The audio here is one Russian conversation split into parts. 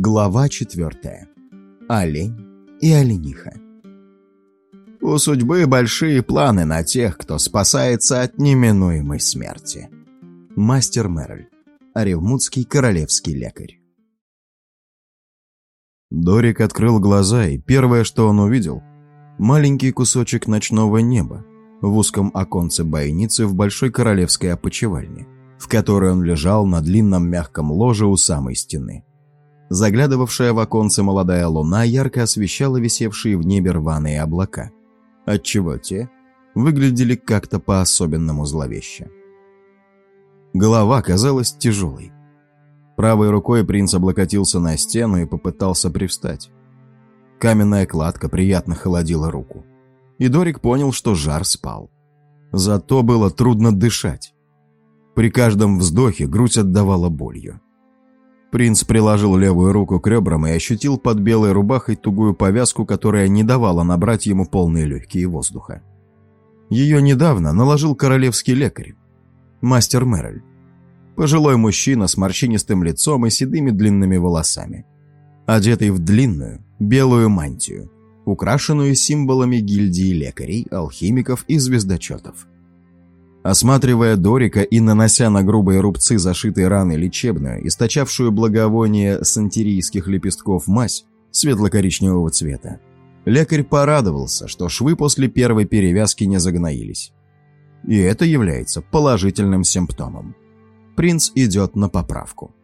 Глава четвертая. Олень и олениха. У судьбы большие планы на тех, кто спасается от неминуемой смерти. Мастер Мерль. Оревмутский королевский лекарь. Дорик открыл глаза, и первое, что он увидел – маленький кусочек ночного неба в узком оконце бойницы в большой королевской опочивальне, в которой он лежал на длинном мягком ложе у самой стены. Заглядывавшая в оконце молодая луна ярко освещала висевшие в небе рваные облака, отчего те выглядели как-то по-особенному зловеще. Голова казалась тяжелой. Правой рукой принц облокотился на стену и попытался привстать. Каменная кладка приятно холодила руку. И Дорик понял, что жар спал. Зато было трудно дышать. При каждом вздохе грудь отдавала болью. Принц приложил левую руку к ребрам и ощутил под белой рубахой тугую повязку, которая не давала набрать ему полные легкие воздуха. Ее недавно наложил королевский лекарь, мастер Мэриль. Пожилой мужчина с морщинистым лицом и седыми длинными волосами, одетый в длинную белую мантию, украшенную символами гильдии лекарей, алхимиков и звездочетов. Осматривая Дорика и нанося на грубые рубцы зашитые раны лечебную, источавшую благовоние сантерийских лепестков мазь светло-коричневого цвета, лекарь порадовался, что швы после первой перевязки не загноились. И это является положительным симптомом. Принц идет на поправку.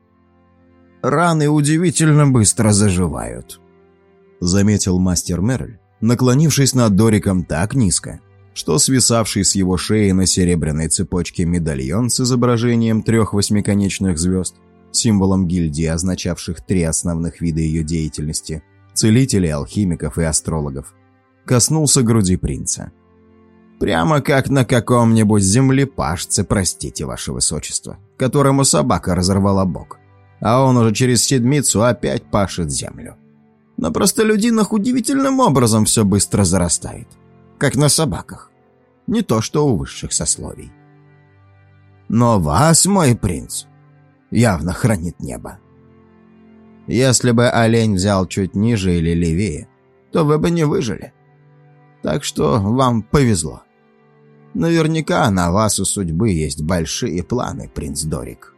«Раны удивительно быстро заживают», — заметил мастер Мерль, наклонившись над Дориком так низко, что свисавший с его шеи на серебряной цепочке медальон с изображением трех восьмиконечных звезд, символом гильдии, означавших три основных вида ее деятельности – целителей, алхимиков и астрологов, коснулся груди принца. «Прямо как на каком-нибудь землепашце, простите, ваше высочество, которому собака разорвала бок, а он уже через седмицу опять пашет землю. На простолюдинах удивительным образом все быстро зарастает» как на собаках. Не то что у высших сословий. Но вас, мой принц, явно хранит небо. Если бы олень взял чуть ниже или левее, то вы бы не выжили. Так что вам повезло. Наверняка на вас у судьбы есть большие планы, принц Дорик.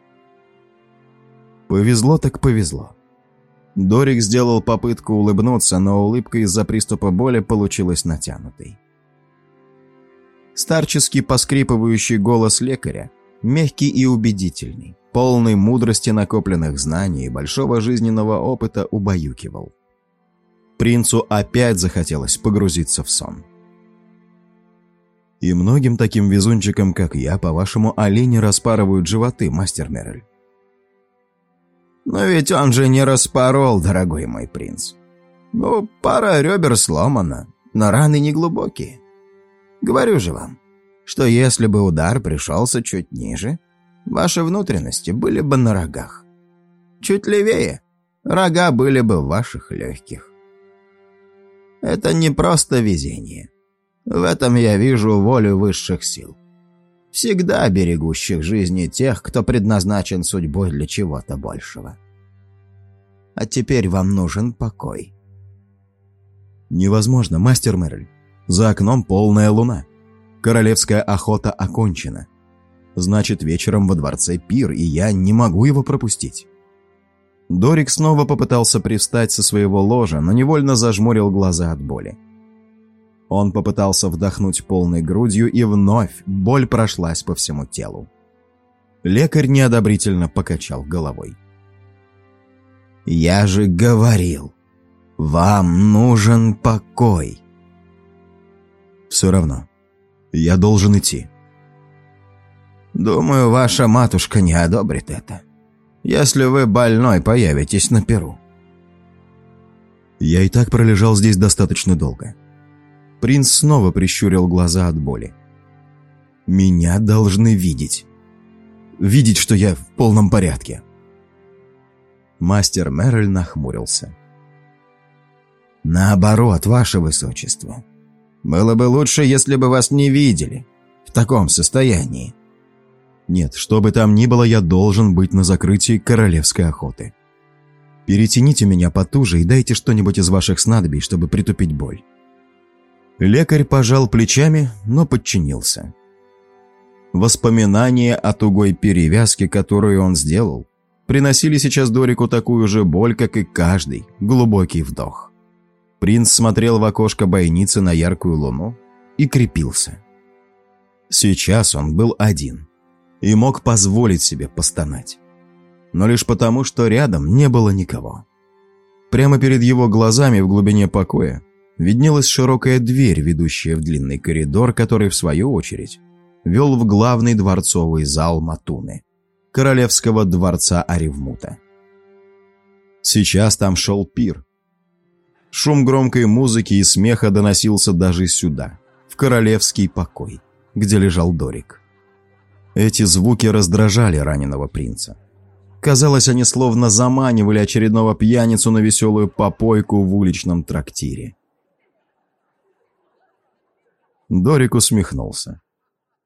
Повезло так повезло. Дорик сделал попытку улыбнуться, но улыбка из-за приступа боли получилась натянутой. Старческий поскрипывающий голос лекаря, мягкий и убедительный, полный мудрости накопленных знаний и большого жизненного опыта убаюкивал. Принцу опять захотелось погрузиться в сон. «И многим таким везунчикам, как я, по-вашему, олени распарывают животы, мастер Мерель?» «Но ведь он же не распорол, дорогой мой принц. Ну, пара ребер сломана, но раны не глубокие. Говорю же вам, что если бы удар пришелся чуть ниже, ваши внутренности были бы на рогах. Чуть левее рога были бы в ваших легких. Это не просто везение. В этом я вижу волю высших сил. Всегда берегущих жизни тех, кто предназначен судьбой для чего-то большего. А теперь вам нужен покой. Невозможно, мастер Мерль. За окном полная луна. Королевская охота окончена. Значит, вечером во дворце пир, и я не могу его пропустить. Дорик снова попытался привстать со своего ложа, но невольно зажмурил глаза от боли. Он попытался вдохнуть полной грудью, и вновь боль прошлась по всему телу. Лекарь неодобрительно покачал головой. «Я же говорил, вам нужен покой!» Все равно. Я должен идти. Думаю, ваша матушка не одобрит это, если вы больной появитесь на Перу. Я и так пролежал здесь достаточно долго. Принц снова прищурил глаза от боли. Меня должны видеть. Видеть, что я в полном порядке. Мастер Меррель нахмурился. «Наоборот, ваше высочество. Было бы лучше, если бы вас не видели в таком состоянии. Нет, что бы там ни было, я должен быть на закрытии королевской охоты. Перетяните меня потуже и дайте что-нибудь из ваших снадобий, чтобы притупить боль». Лекарь пожал плечами, но подчинился. Воспоминания о тугой перевязке, которую он сделал, приносили сейчас Дорику такую же боль, как и каждый глубокий вдох. Принц смотрел в окошко бойницы на яркую луну и крепился. Сейчас он был один и мог позволить себе постонать. Но лишь потому, что рядом не было никого. Прямо перед его глазами в глубине покоя виднелась широкая дверь, ведущая в длинный коридор, который, в свою очередь, вел в главный дворцовый зал Матуны, королевского дворца Аревмута. Сейчас там шел пир. Шум громкой музыки и смеха доносился даже сюда, в королевский покой, где лежал Дорик. Эти звуки раздражали раненого принца. Казалось, они словно заманивали очередного пьяницу на веселую попойку в уличном трактире. Дорик усмехнулся.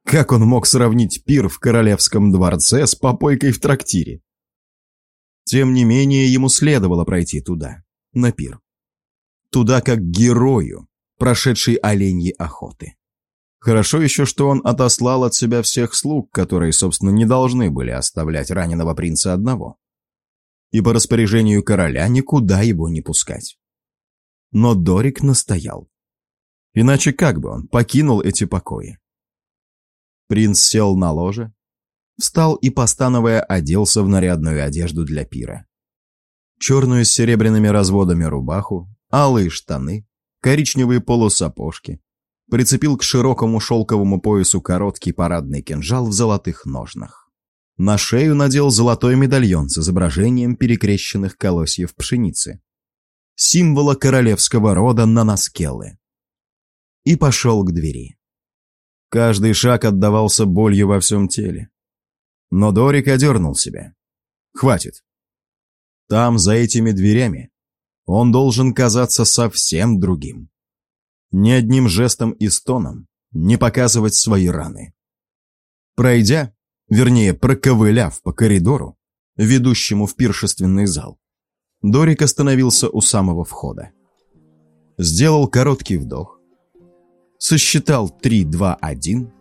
Как он мог сравнить пир в королевском дворце с попойкой в трактире? Тем не менее, ему следовало пройти туда, на пир. Туда как герою, прошедшей оленьи охоты. Хорошо еще, что он отослал от себя всех слуг, которые, собственно, не должны были оставлять раненого принца одного. И по распоряжению короля никуда его не пускать. Но Дорик настоял. Иначе как бы он покинул эти покои? Принц сел на ложе, встал и, постановая, оделся в нарядную одежду для пира. Черную с серебряными разводами рубаху, алые штаны, коричневые полусапожки, прицепил к широкому шелковому поясу короткий парадный кинжал в золотых ножнах. На шею надел золотой медальон с изображением перекрещенных колосьев пшеницы, символа королевского рода Нанаскеллы и пошел к двери. Каждый шаг отдавался болью во всем теле. Но Дорик одернул себя. Хватит. Там, за этими дверями, он должен казаться совсем другим. Ни одним жестом и стоном не показывать свои раны. Пройдя, вернее, проковыляв по коридору, ведущему в пиршественный зал, Дорик остановился у самого входа. Сделал короткий вдох, сосчитал 3, 2, 1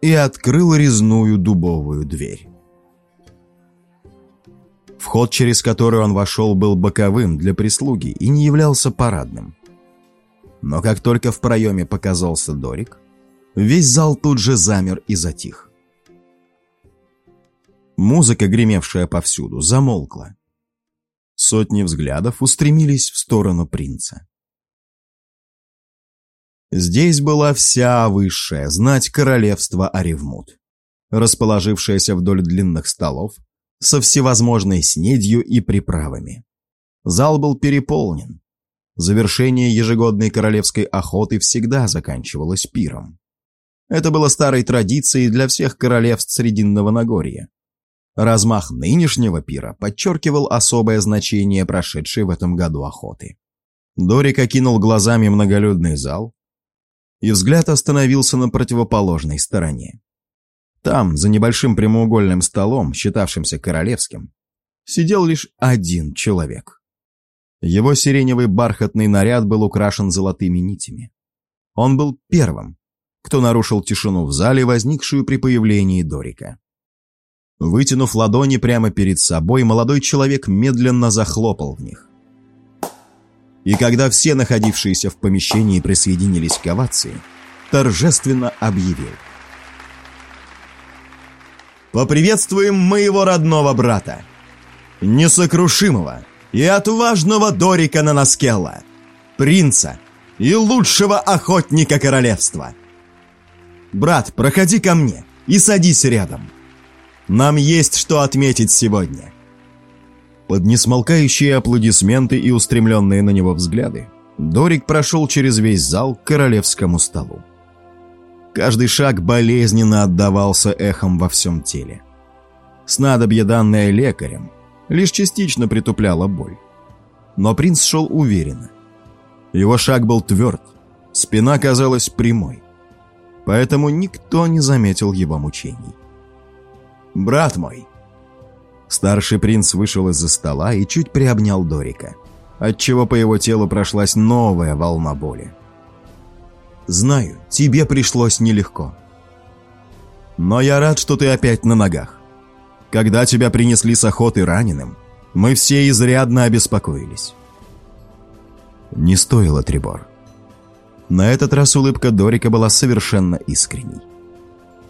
и открыл резную дубовую дверь. Вход, через который он вошел, был боковым для прислуги и не являлся парадным. Но как только в проеме показался Дорик, весь зал тут же замер и затих. Музыка, гремевшая повсюду, замолкла. Сотни взглядов устремились в сторону принца. Здесь была вся высшая знать королевства Аревмут, расположившаяся вдоль длинных столов со всевозможной снедью и приправами. Зал был переполнен. Завершение ежегодной королевской охоты всегда заканчивалось пиром. Это было старой традицией для всех королевств Срединного Нагорья. Размах нынешнего пира подчеркивал особое значение прошедшей в этом году охоты. Дорик окинул глазами многолюдный зал, и взгляд остановился на противоположной стороне. Там, за небольшим прямоугольным столом, считавшимся королевским, сидел лишь один человек. Его сиреневый бархатный наряд был украшен золотыми нитями. Он был первым, кто нарушил тишину в зале, возникшую при появлении Дорика. Вытянув ладони прямо перед собой, молодой человек медленно захлопал в них. И когда все находившиеся в помещении присоединились к овации, торжественно объявил. «Поприветствуем моего родного брата, несокрушимого и отважного Дорика Нанаскелла, принца и лучшего охотника королевства. Брат, проходи ко мне и садись рядом. Нам есть что отметить сегодня». Под несмолкающие аплодисменты и устремленные на него взгляды, Дорик прошел через весь зал к королевскому столу. Каждый шаг болезненно отдавался эхом во всем теле. Снадобье, данное лекарем, лишь частично притупляло боль. Но принц шел уверенно. Его шаг был тверд, спина казалась прямой. Поэтому никто не заметил его мучений. «Брат мой!» Старший принц вышел из-за стола и чуть приобнял Дорика, отчего по его телу прошлась новая волна боли. «Знаю, тебе пришлось нелегко. Но я рад, что ты опять на ногах. Когда тебя принесли с охоты раненым, мы все изрядно обеспокоились». Не стоило, Трибор. На этот раз улыбка Дорика была совершенно искренней.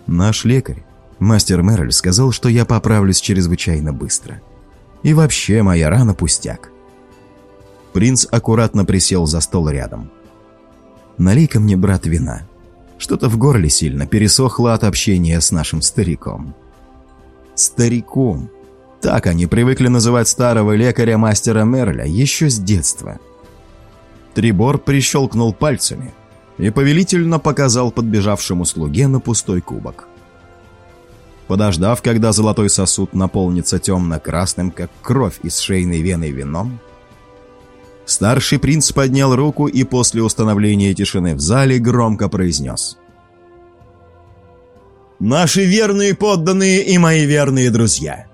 Наш лекарь Мастер Мерль сказал, что я поправлюсь чрезвычайно быстро. И вообще моя рана пустяк. Принц аккуратно присел за стол рядом. «Налей-ка мне, брат, вина. Что-то в горле сильно пересохло от общения с нашим стариком». «Стариком?» Так они привыкли называть старого лекаря мастера Мерля еще с детства. Трибор прищелкнул пальцами и повелительно показал подбежавшему слуге на пустой кубок. Подождав, когда золотой сосуд наполнится темно-красным, как кровь из шейной вены вином, старший принц поднял руку и после установления тишины в зале громко произнес. «Наши верные подданные и мои верные друзья!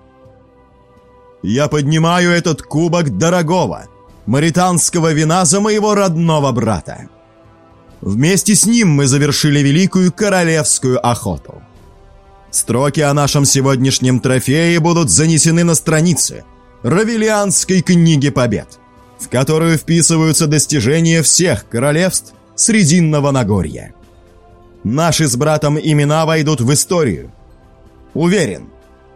Я поднимаю этот кубок дорогого, маританского вина за моего родного брата. Вместе с ним мы завершили великую королевскую охоту». Строки о нашем сегодняшнем трофее будут занесены на страницы Равелианской книги побед, в которую вписываются достижения всех королевств Срединного Нагорья. Наши с братом имена войдут в историю. Уверен,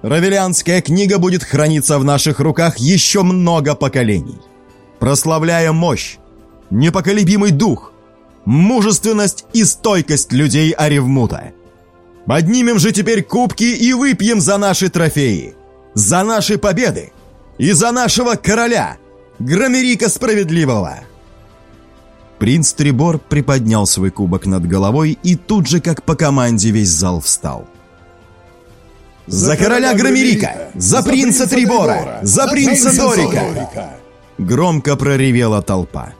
Равелианская книга будет храниться в наших руках еще много поколений, прославляя мощь, непоколебимый дух, мужественность и стойкость людей Аревмута – Поднимем же теперь кубки и выпьем за наши трофеи, за наши победы и за нашего короля, Громерика Справедливого!» Принц Трибор приподнял свой кубок над головой, и тут же, как по команде, весь зал встал. «За короля Громерика! За принца Трибора! За принца Дорика!» Громко проревела толпа.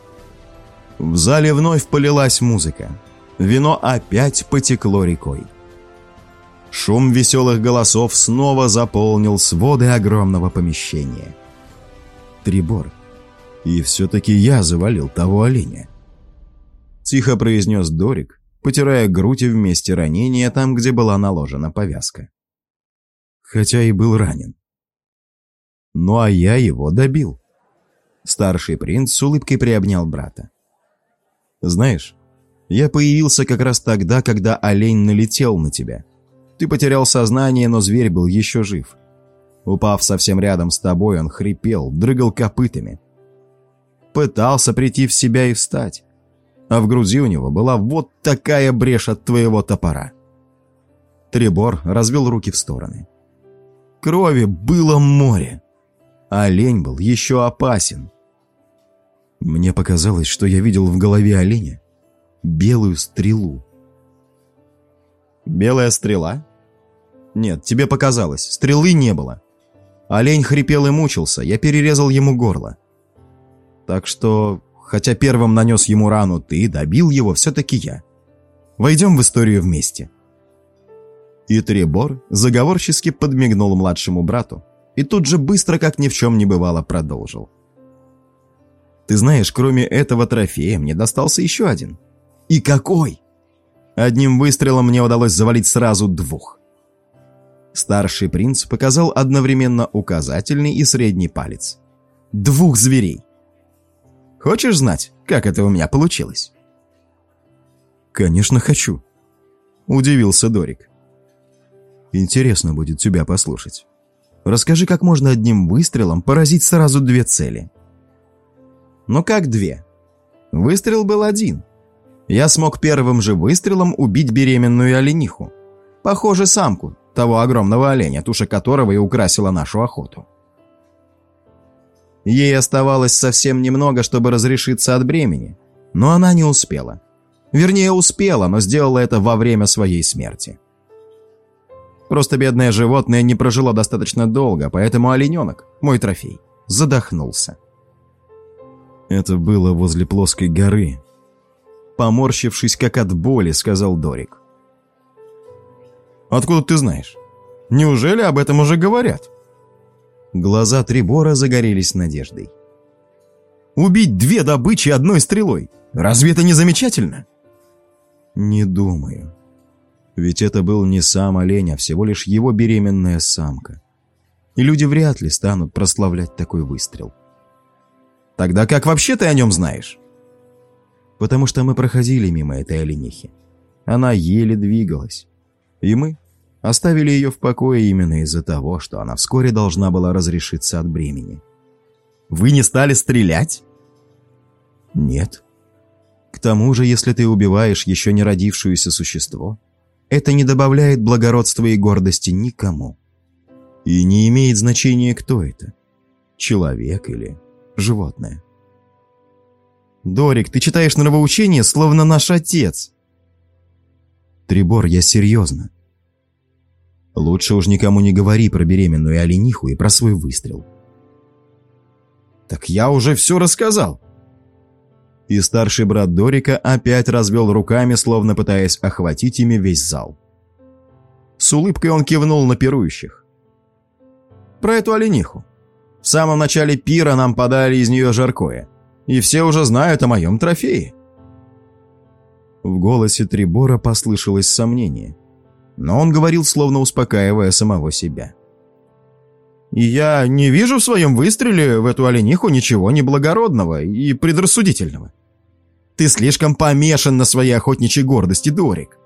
В зале вновь полилась музыка. Вино опять потекло рекой. Шум веселых голосов снова заполнил своды огромного помещения. Трибор. И все-таки я завалил того оленя. Тихо произнес Дорик, потирая грудь и вместе ранения там, где была наложена повязка. Хотя и был ранен. Ну а я его добил. Старший принц с улыбкой приобнял брата. «Знаешь, я появился как раз тогда, когда олень налетел на тебя. Ты потерял сознание, но зверь был еще жив. Упав совсем рядом с тобой, он хрипел, дрыгал копытами. Пытался прийти в себя и встать. А в груди у него была вот такая брешь от твоего топора. Трибор развел руки в стороны. Крови было море. Олень был еще опасен. Мне показалось, что я видел в голове оленя белую стрелу. «Белая стрела?» «Нет, тебе показалось. Стрелы не было. Олень хрипел и мучился, я перерезал ему горло. Так что, хотя первым нанес ему рану ты, добил его все-таки я. Войдем в историю вместе». И Требор заговорчески подмигнул младшему брату и тут же быстро, как ни в чем не бывало, продолжил. «Ты знаешь, кроме этого трофея мне достался еще один». «И какой?» Одним выстрелом мне удалось завалить сразу двух. Старший принц показал одновременно указательный и средний палец. Двух зверей. Хочешь знать, как это у меня получилось? Конечно, хочу. Удивился Дорик. Интересно будет тебя послушать. Расскажи, как можно одним выстрелом поразить сразу две цели. Но как две? Выстрел был один – я смог первым же выстрелом убить беременную олениху. Похоже, самку, того огромного оленя, туша которого и украсила нашу охоту. Ей оставалось совсем немного, чтобы разрешиться от бремени, но она не успела. Вернее, успела, но сделала это во время своей смерти. Просто бедное животное не прожило достаточно долго, поэтому олененок, мой трофей, задохнулся. Это было возле плоской горы, Поморщившись как от боли, сказал Дорик. «Откуда ты знаешь? Неужели об этом уже говорят?» Глаза Трибора загорелись надеждой. «Убить две добычи одной стрелой! Разве это не замечательно?» «Не думаю. Ведь это был не сам олень, а всего лишь его беременная самка. И люди вряд ли станут прославлять такой выстрел. Тогда как вообще ты о нем знаешь?» «Потому что мы проходили мимо этой оленихи. Она еле двигалась. И мы оставили ее в покое именно из-за того, что она вскоре должна была разрешиться от бремени. «Вы не стали стрелять?» «Нет. К тому же, если ты убиваешь еще не родившееся существо, это не добавляет благородства и гордости никому. И не имеет значения, кто это – человек или животное». «Дорик, ты читаешь нравоучение, словно наш отец!» «Трибор, я серьезно. Лучше уж никому не говори про беременную олениху и про свой выстрел». «Так я уже все рассказал!» И старший брат Дорика опять развел руками, словно пытаясь охватить ими весь зал. С улыбкой он кивнул на пирующих. «Про эту олениху. В самом начале пира нам подали из нее жаркое, и все уже знают о моем трофее. В голосе Трибора послышалось сомнение, но он говорил, словно успокаивая самого себя. «И я не вижу в своем выстреле в эту олениху ничего неблагородного и предрассудительного. Ты слишком помешан на своей охотничьей гордости, Дорик».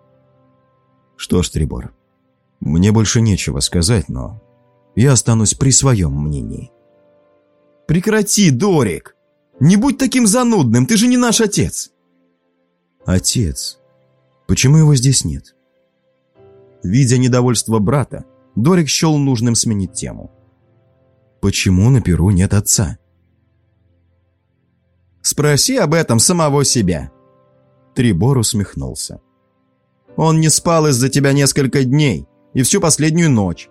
«Что ж, Трибор, мне больше нечего сказать, но я останусь при своем мнении». «Прекрати, Дорик! Не будь таким занудным, ты же не наш отец!» Отец. Почему его здесь нет? Видя недовольство брата, Дорик счел нужным сменить тему. Почему на Перу нет отца? Спроси об этом самого себя. Трибор усмехнулся. Он не спал из-за тебя несколько дней и всю последнюю ночь.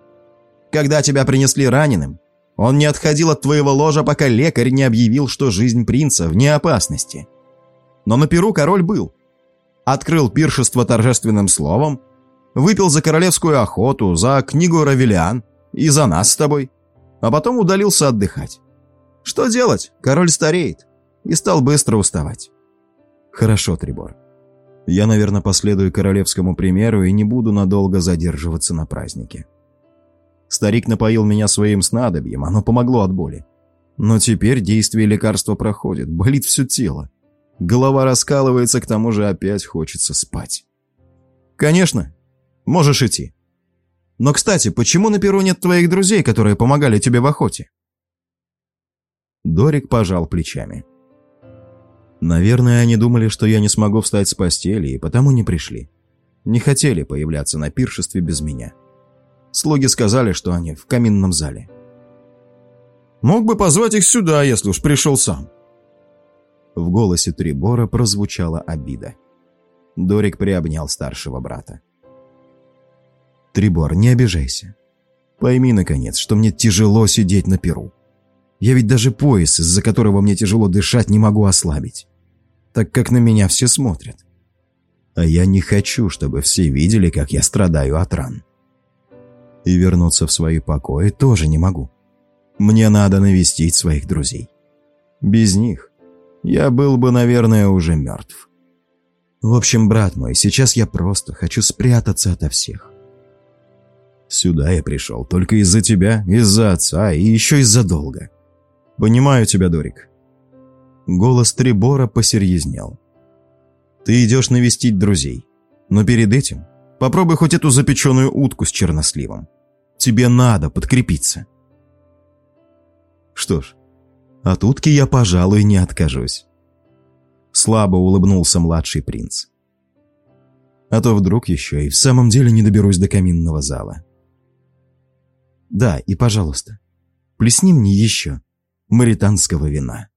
Когда тебя принесли раненым, он не отходил от твоего ложа, пока лекарь не объявил, что жизнь принца вне опасности. Но на Перу король был, открыл пиршество торжественным словом, выпил за королевскую охоту, за книгу Равелиан и за нас с тобой, а потом удалился отдыхать. Что делать? Король стареет и стал быстро уставать. Хорошо, Трибор. Я, наверное, последую королевскому примеру и не буду надолго задерживаться на празднике. Старик напоил меня своим снадобьем, оно помогло от боли. Но теперь действие лекарства проходит, болит все тело. Голова раскалывается, к тому же опять хочется спать. «Конечно. Можешь идти. Но, кстати, почему на Перу нет твоих друзей, которые помогали тебе в охоте?» Дорик пожал плечами. «Наверное, они думали, что я не смогу встать с постели, и потому не пришли. Не хотели появляться на пиршестве без меня. Слуги сказали, что они в каминном зале». «Мог бы позвать их сюда, если уж пришел сам», в голосе Трибора прозвучала обида. Дорик приобнял старшего брата. «Трибор, не обижайся. Пойми, наконец, что мне тяжело сидеть на перу. Я ведь даже пояс, из-за которого мне тяжело дышать, не могу ослабить, так как на меня все смотрят. А я не хочу, чтобы все видели, как я страдаю от ран. И вернуться в свои покои тоже не могу. Мне надо навестить своих друзей. Без них я был бы, наверное, уже мертв. В общем, брат мой, сейчас я просто хочу спрятаться ото всех. Сюда я пришел только из-за тебя, из-за отца и еще из-за долга. Понимаю тебя, Дорик. Голос Трибора посерьезнел. Ты идешь навестить друзей, но перед этим попробуй хоть эту запеченную утку с черносливом. Тебе надо подкрепиться. Что ж, от утки я, пожалуй, не откажусь. Слабо улыбнулся младший принц. А то вдруг еще и в самом деле не доберусь до каминного зала. Да, и пожалуйста, плесни мне еще маританского вина.